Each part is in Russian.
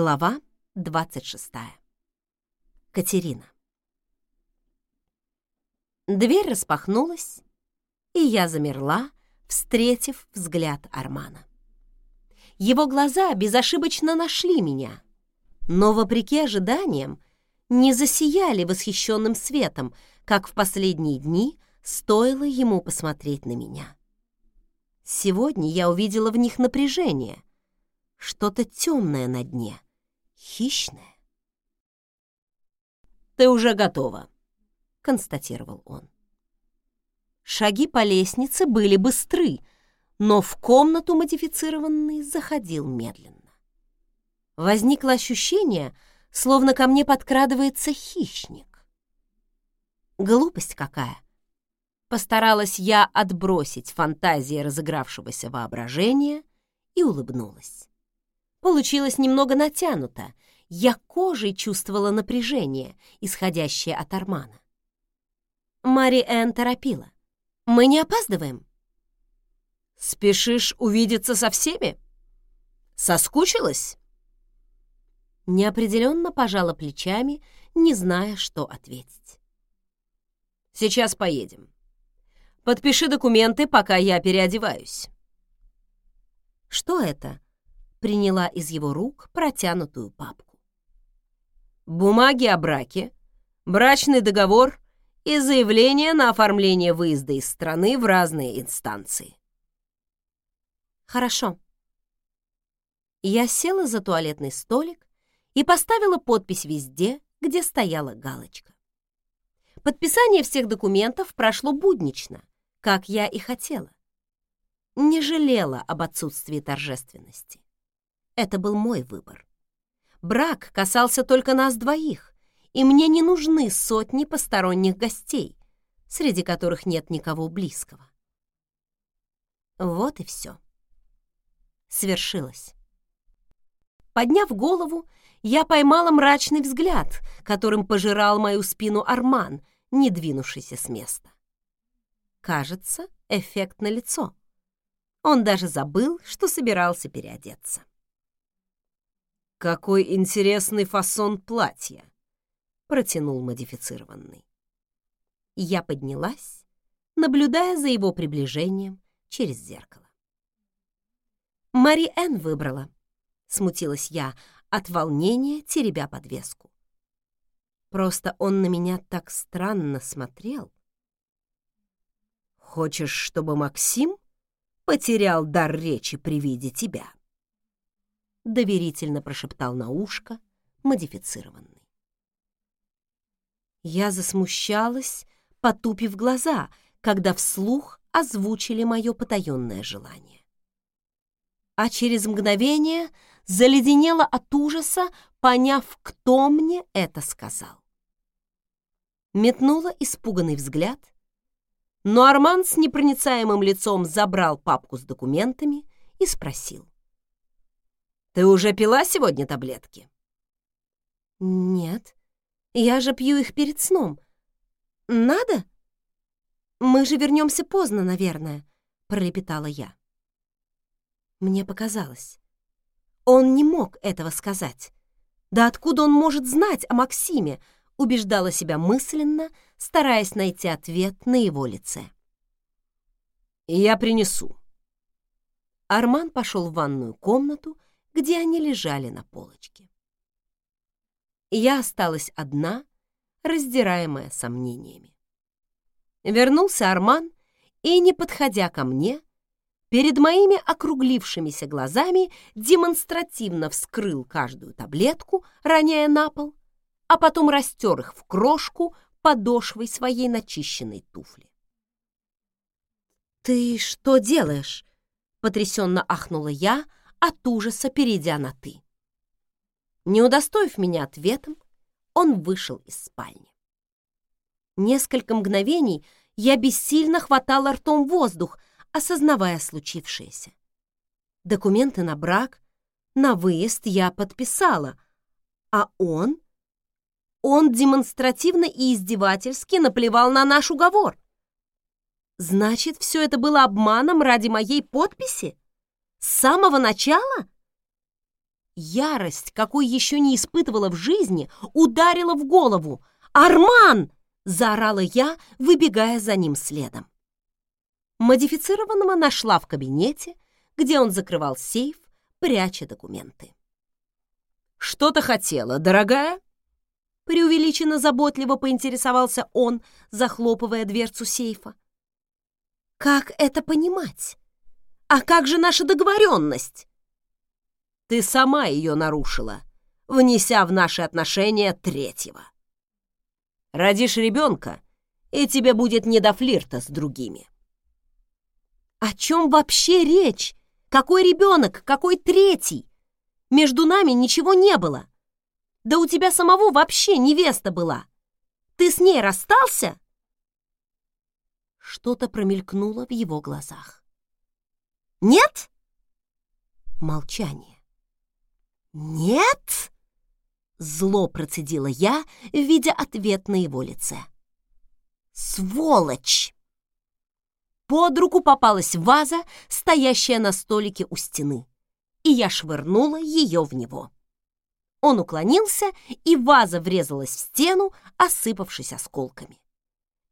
Глава 26. Катерина. Дверь распахнулась, и я замерла, встретив взгляд Армана. Его глаза безошибочно нашли меня, но, вопреки ожиданиям, не засияли восхищенным светом, как в последние дни стоило ему посмотреть на меня. Сегодня я увидела в них напряжение, что-то темное на дне, хищное. «Ты уже готова», — констатировал он. Шаги по лестнице были быстры, но в комнату модифицированный заходил медленно. Возникло ощущение, словно ко мне подкрадывается хищник. Глупость какая! Постаралась я отбросить фантазии разыгравшегося воображения и улыбнулась. Получилось немного натянуто. Я кожей чувствовала напряжение, исходящее от Армана. Мари Энн торопила. «Мы не опаздываем?» «Спешишь увидеться со всеми? Соскучилась?» Неопределенно пожала плечами, не зная, что ответить. «Сейчас поедем. Подпиши документы, пока я переодеваюсь». «Что это?» Приняла из его рук протянутую папку. «Бумаги о браке, брачный договор и заявление на оформление выезда из страны в разные инстанции». «Хорошо». Я села за туалетный столик и поставила подпись везде, где стояла галочка. Подписание всех документов прошло буднично, как я и хотела. Не жалела об отсутствии торжественности. Это был мой выбор. Брак касался только нас двоих, и мне не нужны сотни посторонних гостей, среди которых нет никого близкого. Вот и все. Свершилось. Подняв голову, я поймала мрачный взгляд, которым пожирал мою спину Арман, не двинувшийся с места. Кажется, эффект на лицо. Он даже забыл, что собирался переодеться. «Какой интересный фасон платья!» — протянул модифицированный. Я поднялась, наблюдая за его приближением через зеркало. «Мари Энн выбрала», — смутилась я от волнения, теребя подвеску. Просто он на меня так странно смотрел. «Хочешь, чтобы Максим потерял дар речи при виде тебя?» Доверительно прошептал на ушко модифицированный. Я засмущалась, потупив глаза, когда вслух озвучили мое потаенное желание. А через мгновение заледенела от ужаса, поняв, кто мне это сказал. Метнула испуганный взгляд, но Арман с непроницаемым лицом забрал папку с документами и спросил. Ты уже пила сегодня таблетки? Нет. Я же пью их перед сном. Надо? Мы же вернемся поздно, наверное, пролепетала я. Мне показалось. Он не мог этого сказать. Да откуда он может знать о Максиме? Убеждала себя мысленно, стараясь найти ответ на его лице. «Я принесу». Арман пошел в ванную комнату, где они лежали на полочке. Я осталась одна, раздираемая сомнениями. Вернулся Арман и, не подходя ко мне, перед моими округлившимися глазами демонстративно вскрыл каждую таблетку, роняя на пол, а потом растер их в крошку подошвой своей начищенной туфли. «Ты что делаешь?» — потрясенно ахнула я, от ужаса перейдя на «ты». Не удостоив меня ответом, он вышел из спальни. Несколько мгновений я бессильно хватала ртом воздух, осознавая случившееся. Документы на брак, на выезд я подписала, а он... Он демонстративно и издевательски наплевал на наш уговор. Значит, все это было обманом ради моей подписи? С самого начала? Ярость, какой еще не испытывала в жизни, ударила в голову. «Арман!» — заорала я, выбегая за ним следом. Модифицированного нашла в кабинете, где он закрывал сейф, пряча документы. «Что-то хотела, дорогая?» Преувеличенно заботливо поинтересовался он, захлопывая дверцу сейфа. «Как это понимать? А как же наша договоренность?» «Ты сама ее нарушила, внеся в наши отношения третьего. Родишь ребенка, и тебе будет не до флирта с другими». «О чем вообще речь? Какой ребенок? Какой третий? Между нами ничего не было. Да у тебя самого вообще невеста была. Ты с ней расстался?» Что-то промелькнуло в его глазах. «Нет?» Молчание. «Нет?» Зло процедила я, видя ответ на его лице. «Сволочь!» Под руку попалась ваза, стоящая на столике у стены, и я швырнула ее в него. Он уклонился, и ваза врезалась в стену, осыпавшись осколками.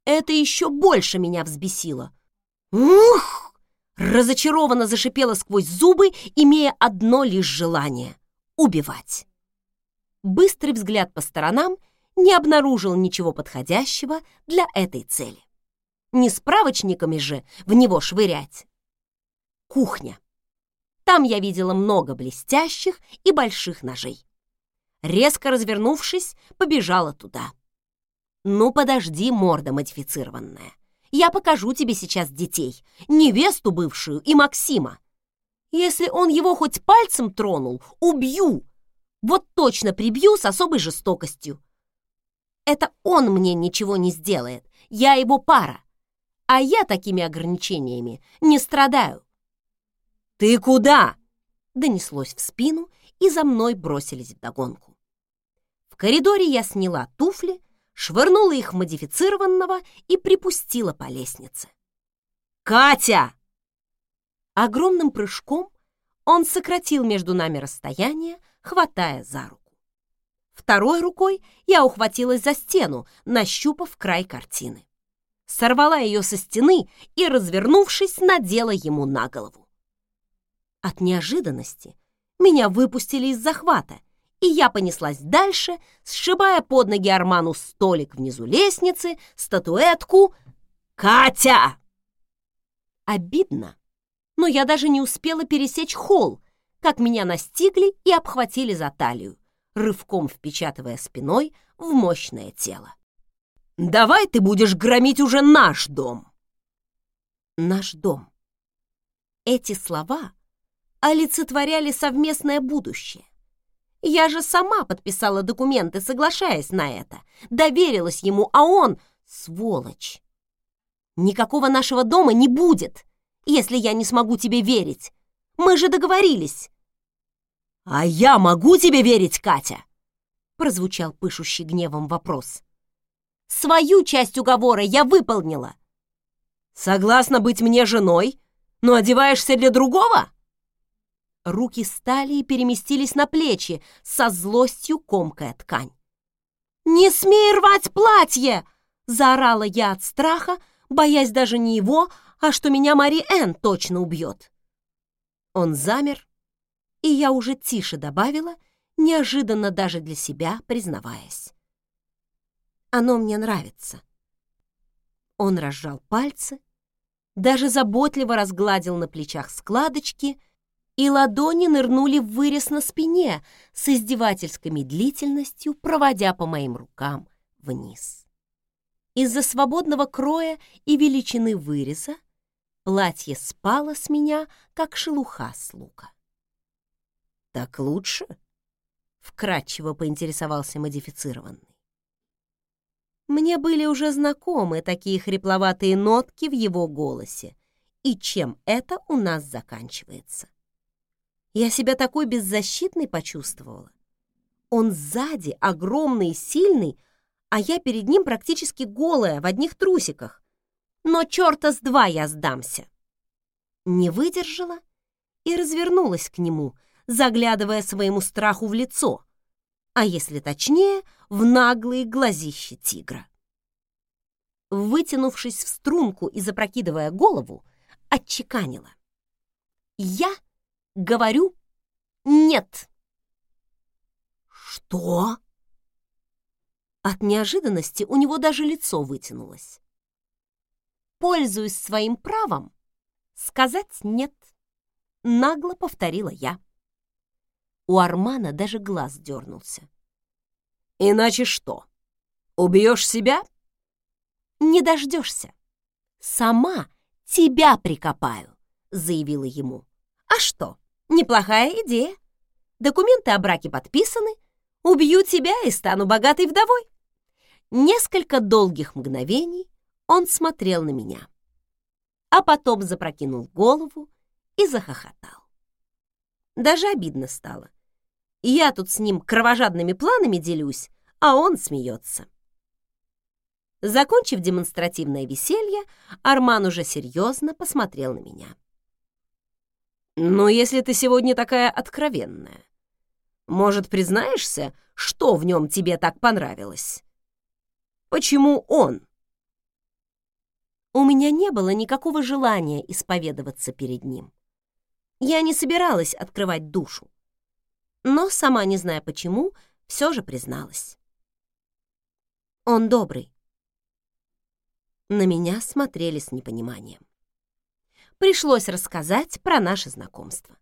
Это еще больше меня взбесило. «Ух!» — разочарованно зашипела сквозь зубы, имея одно лишь желание — убивать. Быстрый взгляд по сторонам не обнаружил ничего подходящего для этой цели. Не справочниками же в него швырять. Кухня. Там я видела много блестящих и больших ножей. Резко развернувшись, побежала туда. «Ну, подожди, морда модифицированная. Я покажу тебе сейчас детей, невесту бывшую и Максима. Если он его хоть пальцем тронул, убью. Вот точно прибью с особой жестокостью. Это он мне ничего не сделает, я его пара а я такими ограничениями не страдаю. «Ты куда?» — донеслось в спину, и за мной бросились вдогонку. В коридоре я сняла туфли, швырнула их в модифицированного и припустила по лестнице. «Катя!» Огромным прыжком он сократил между нами расстояние, хватая за руку. Второй рукой я ухватилась за стену, нащупав край картины сорвала ее со стены и, развернувшись, надела ему на голову. От неожиданности меня выпустили из захвата, и я понеслась дальше, сшибая под ноги Арману столик внизу лестницы, статуэтку «Катя!». Обидно, но я даже не успела пересечь холл, как меня настигли и обхватили за талию, рывком впечатывая спиной в мощное тело. Давай ты будешь громить уже наш дом. Наш дом. Эти слова олицетворяли совместное будущее. Я же сама подписала документы, соглашаясь на это. Доверилась ему, а он — сволочь. Никакого нашего дома не будет, если я не смогу тебе верить. Мы же договорились. «А я могу тебе верить, Катя?» прозвучал пышущий гневом вопрос. Свою часть уговора я выполнила. Согласна быть мне женой, но одеваешься для другого? Руки стали и переместились на плечи, со злостью комкая ткань. «Не смей рвать платье!» — заорала я от страха, боясь даже не его, а что меня Мари Энн точно убьет. Он замер, и я уже тише добавила, неожиданно даже для себя признаваясь. Оно мне нравится. Он разжал пальцы, даже заботливо разгладил на плечах складочки, и ладони нырнули в вырез на спине с издевательской медлительностью, проводя по моим рукам вниз. Из-за свободного кроя и величины выреза платье спало с меня, как шелуха с лука. «Так лучше?» — вкратчиво поинтересовался модифицированный. Мне были уже знакомы такие хрипловатые нотки в его голосе. И чем это у нас заканчивается? Я себя такой беззащитной почувствовала. Он сзади, огромный и сильный, а я перед ним практически голая, в одних трусиках. Но черта с два я сдамся. Не выдержала и развернулась к нему, заглядывая своему страху в лицо, а если точнее, в наглые глазища тигра. Вытянувшись в струнку и запрокидывая голову, отчеканила. «Я говорю нет!» «Что?» От неожиданности у него даже лицо вытянулось. «Пользуюсь своим правом сказать «нет», — нагло повторила я. У Армана даже глаз дернулся. «Иначе что? Убьешь себя?» «Не дождешься. Сама тебя прикопаю», — заявила ему. «А что, неплохая идея. Документы о браке подписаны. Убью тебя и стану богатой вдовой». Несколько долгих мгновений он смотрел на меня, а потом запрокинул голову и захохотал. Даже обидно стало. Я тут с ним кровожадными планами делюсь, а он смеется. Закончив демонстративное веселье, Арман уже серьезно посмотрел на меня. «Ну, если ты сегодня такая откровенная, может, признаешься, что в нем тебе так понравилось?» Почему он? У меня не было никакого желания исповедоваться перед ним. Я не собиралась открывать душу. Но, сама не зная почему, все же призналась. Он добрый. На меня смотрели с непониманием. Пришлось рассказать про наше знакомство.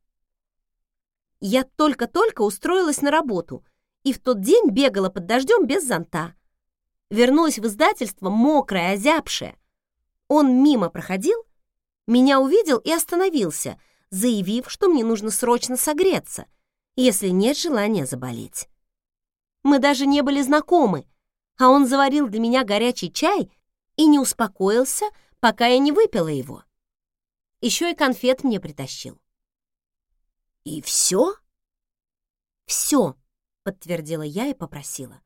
Я только-только устроилась на работу и в тот день бегала под дождем без зонта, вернулась в издательство мокрая, озябшая. Он мимо проходил, меня увидел и остановился, заявив, что мне нужно срочно согреться, если нет желания заболеть. Мы даже не были знакомы, а он заварил для меня горячий чай и не успокоился, пока я не выпила его. Еще и конфет мне притащил. «И все?» «Все», — подтвердила я и попросила.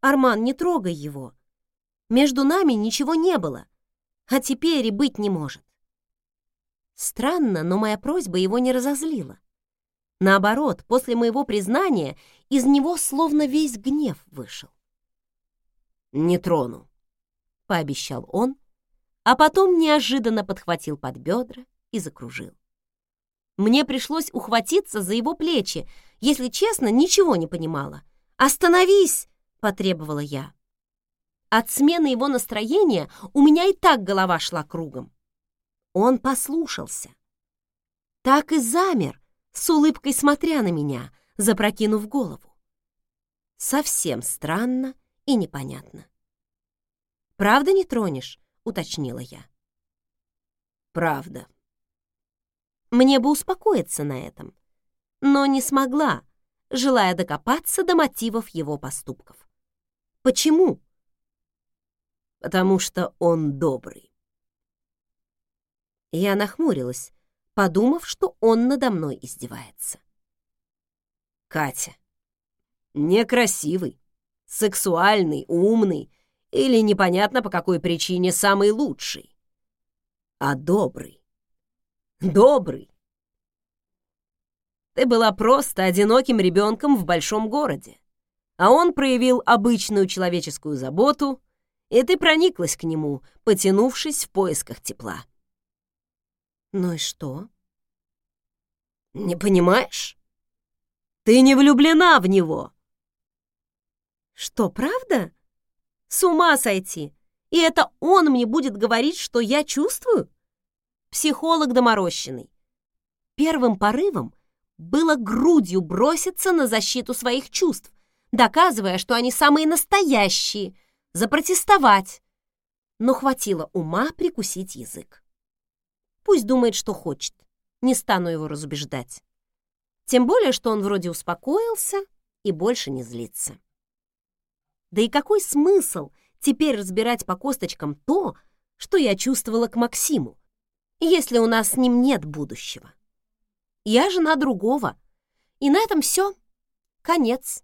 Арман, не трогай его. Между нами ничего не было, а теперь и быть не может. Странно, но моя просьба его не разозлила. Наоборот, после моего признания из него словно весь гнев вышел. «Не трону», — пообещал он, а потом неожиданно подхватил под бедра и закружил. Мне пришлось ухватиться за его плечи, если честно, ничего не понимала. «Остановись!» — потребовала я. От смены его настроения у меня и так голова шла кругом. Он послушался. Так и замер, с улыбкой смотря на меня, запрокинув голову. Совсем странно и непонятно. «Правда не тронешь?» — уточнила я. «Правда». Мне бы успокоиться на этом, но не смогла, желая докопаться до мотивов его поступков. Почему? Потому что он добрый. Я нахмурилась, подумав, что он надо мной издевается. Катя, некрасивый, сексуальный, умный или непонятно по какой причине самый лучший, а добрый. Добрый. Ты была просто одиноким ребенком в большом городе а он проявил обычную человеческую заботу, и ты прониклась к нему, потянувшись в поисках тепла. Ну и что? Не понимаешь? Ты не влюблена в него. Что, правда? С ума сойти! И это он мне будет говорить, что я чувствую? Психолог доморощенный. Первым порывом было грудью броситься на защиту своих чувств, доказывая, что они самые настоящие, запротестовать. Но хватило ума прикусить язык. Пусть думает, что хочет. Не стану его разубеждать. Тем более, что он вроде успокоился и больше не злится. Да и какой смысл теперь разбирать по косточкам то, что я чувствовала к Максиму, если у нас с ним нет будущего? Я жена другого, и на этом все. Конец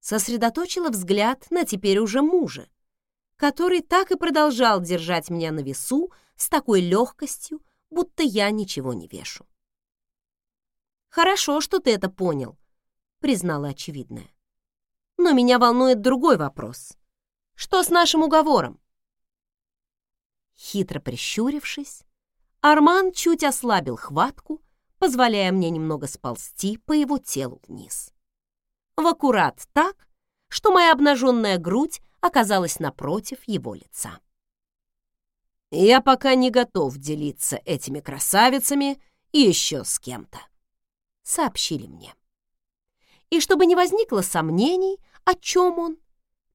сосредоточила взгляд на теперь уже мужа, который так и продолжал держать меня на весу с такой легкостью, будто я ничего не вешу. «Хорошо, что ты это понял», — признала очевидное. «Но меня волнует другой вопрос. Что с нашим уговором?» Хитро прищурившись, Арман чуть ослабил хватку, позволяя мне немного сползти по его телу вниз. В аккурат так, что моя обнаженная грудь оказалась напротив его лица. «Я пока не готов делиться этими красавицами еще с кем-то», — сообщили мне. И чтобы не возникло сомнений, о чем он,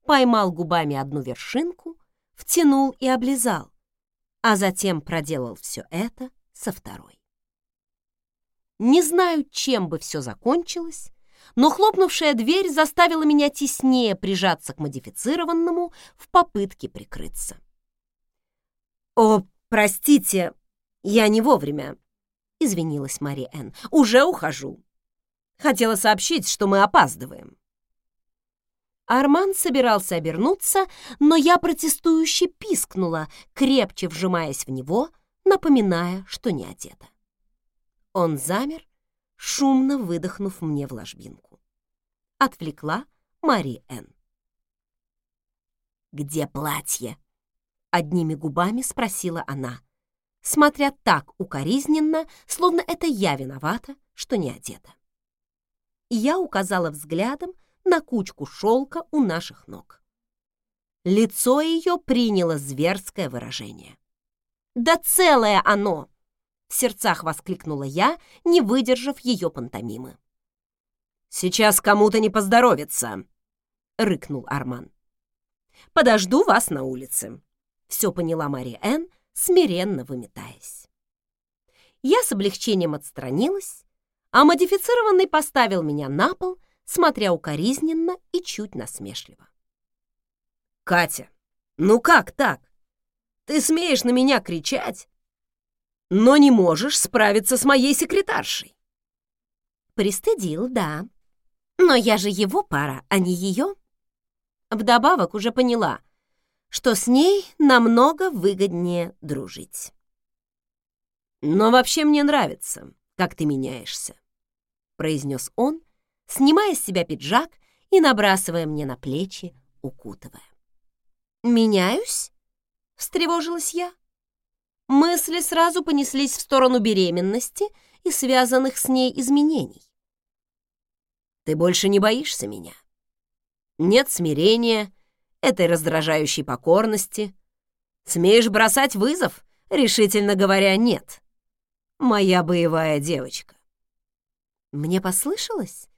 поймал губами одну вершинку, втянул и облизал, а затем проделал все это со второй. Не знаю, чем бы все закончилось, но хлопнувшая дверь заставила меня теснее прижаться к модифицированному в попытке прикрыться. «О, простите, я не вовремя», — извинилась Мари Энн. «Уже ухожу. Хотела сообщить, что мы опаздываем». Арман собирался обернуться, но я протестующе пискнула, крепче вжимаясь в него, напоминая, что не одета. Он замер, шумно выдохнув мне в ложбинку. Отвлекла Мари Энн. «Где платье?» — одними губами спросила она, смотря так укоризненно, словно это я виновата, что не одета. Я указала взглядом на кучку шелка у наших ног. Лицо ее приняло зверское выражение. «Да целое оно!» — в сердцах воскликнула я, не выдержав ее пантомимы. «Сейчас кому-то не поздоровится!» — рыкнул Арман. «Подожду вас на улице», — все поняла Мари Энн, смиренно выметаясь. Я с облегчением отстранилась, а модифицированный поставил меня на пол, смотря укоризненно и чуть насмешливо. «Катя, ну как так? Ты смеешь на меня кричать, но не можешь справиться с моей секретаршей?» Пристыдил, да. Но я же его пара, а не ее. Вдобавок уже поняла, что с ней намного выгоднее дружить. «Но вообще мне нравится, как ты меняешься», — произнес он, снимая с себя пиджак и набрасывая мне на плечи, укутывая. «Меняюсь?» — встревожилась я. Мысли сразу понеслись в сторону беременности и связанных с ней изменений. «Ты больше не боишься меня? Нет смирения, этой раздражающей покорности. Смеешь бросать вызов, решительно говоря «нет». Моя боевая девочка. Мне послышалось?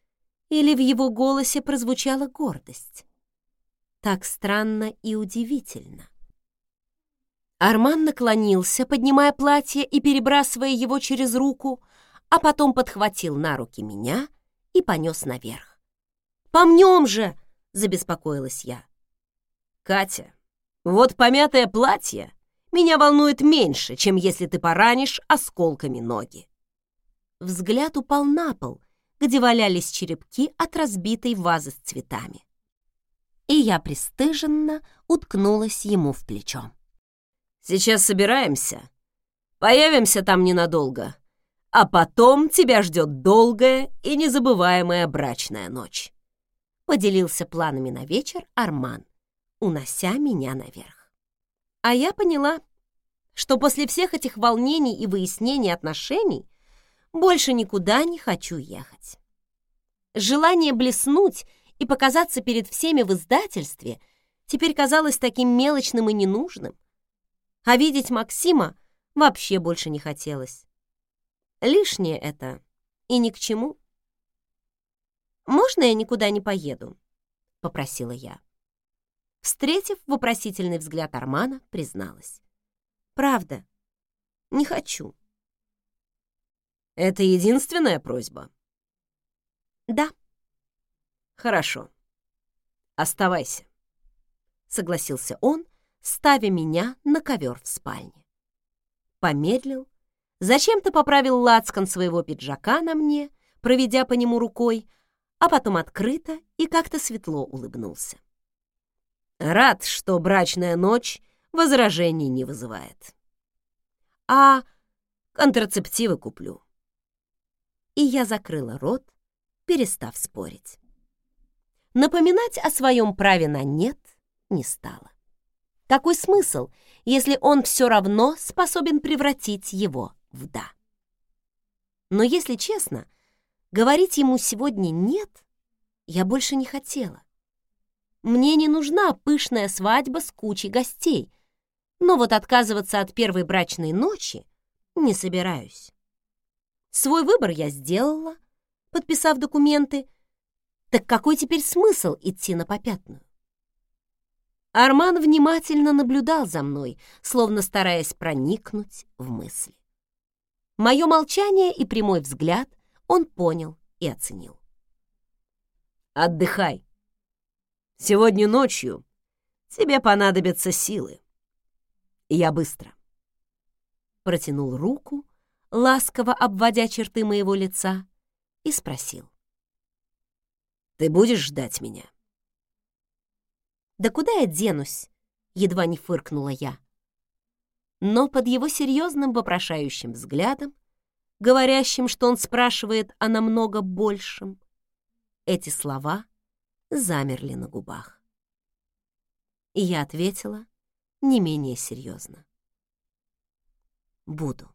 Или в его голосе прозвучала гордость? Так странно и удивительно. Арман наклонился, поднимая платье и перебрасывая его через руку, а потом подхватил на руки меня и понес наверх. «Помнем же!» — забеспокоилась я. «Катя, вот помятое платье меня волнует меньше, чем если ты поранишь осколками ноги». Взгляд упал на пол, где валялись черепки от разбитой вазы с цветами. И я пристыженно уткнулась ему в плечо. «Сейчас собираемся. Появимся там ненадолго. А потом тебя ждет долгая и незабываемая брачная ночь», — поделился планами на вечер Арман, унося меня наверх. А я поняла, что после всех этих волнений и выяснений отношений больше никуда не хочу ехать. Желание блеснуть и показаться перед всеми в издательстве теперь казалось таким мелочным и ненужным, а видеть Максима вообще больше не хотелось. Лишнее это и ни к чему. «Можно я никуда не поеду?» — попросила я. Встретив вопросительный взгляд Армана, призналась. «Правда, не хочу». Это единственная просьба? Да. Хорошо. Оставайся. Согласился он, ставя меня на ковер в спальне. Помедлил, зачем-то поправил лацкан своего пиджака на мне, проведя по нему рукой, а потом открыто и как-то светло улыбнулся. Рад, что брачная ночь возражений не вызывает. А контрацептивы куплю и я закрыла рот, перестав спорить. Напоминать о своем праве на «нет» не стала. Какой смысл, если он все равно способен превратить его в «да»? Но если честно, говорить ему сегодня «нет» я больше не хотела. Мне не нужна пышная свадьба с кучей гостей, но вот отказываться от первой брачной ночи не собираюсь. Свой выбор я сделала, подписав документы. Так какой теперь смысл идти на попятную? Арман внимательно наблюдал за мной, словно стараясь проникнуть в мысли. Мое молчание и прямой взгляд он понял и оценил. «Отдыхай. Сегодня ночью тебе понадобятся силы. Я быстро». Протянул руку, ласково обводя черты моего лица, и спросил. «Ты будешь ждать меня?» «Да куда я денусь?» — едва не фыркнула я. Но под его серьезным вопрошающим взглядом, говорящим, что он спрашивает о намного большем, эти слова замерли на губах. И я ответила не менее серьезно. «Буду».